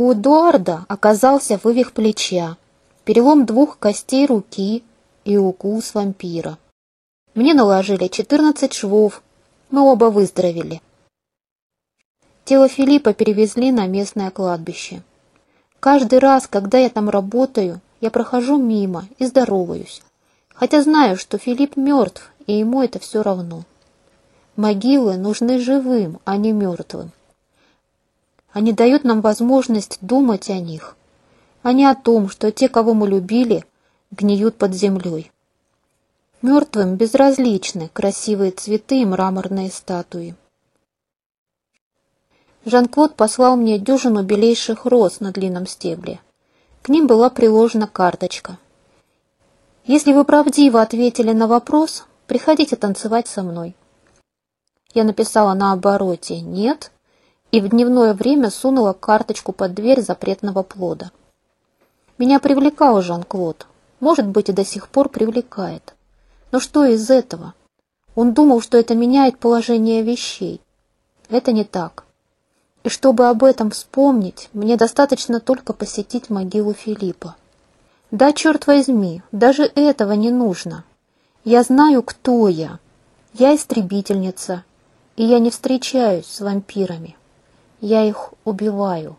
У Эдуарда оказался вывих плеча, перелом двух костей руки и укус вампира. Мне наложили 14 швов, мы оба выздоровели. Тело Филиппа перевезли на местное кладбище. Каждый раз, когда я там работаю, я прохожу мимо и здороваюсь, хотя знаю, что Филипп мертв, и ему это все равно. Могилы нужны живым, а не мертвым. Они дают нам возможность думать о них, а не о том, что те, кого мы любили, гниют под землей. Мертвым безразличны красивые цветы и мраморные статуи. Жан-Клод послал мне дюжину белейших роз на длинном стебле. К ним была приложена карточка. «Если вы правдиво ответили на вопрос, приходите танцевать со мной». Я написала на обороте «нет» и в дневное время сунула карточку под дверь запретного плода. Меня привлекал Жан-Клод, может быть, и до сих пор привлекает. Но что из этого? Он думал, что это меняет положение вещей. Это не так. И чтобы об этом вспомнить, мне достаточно только посетить могилу Филиппа. Да, черт возьми, даже этого не нужно. Я знаю, кто я. Я истребительница, и я не встречаюсь с вампирами. Я их убиваю.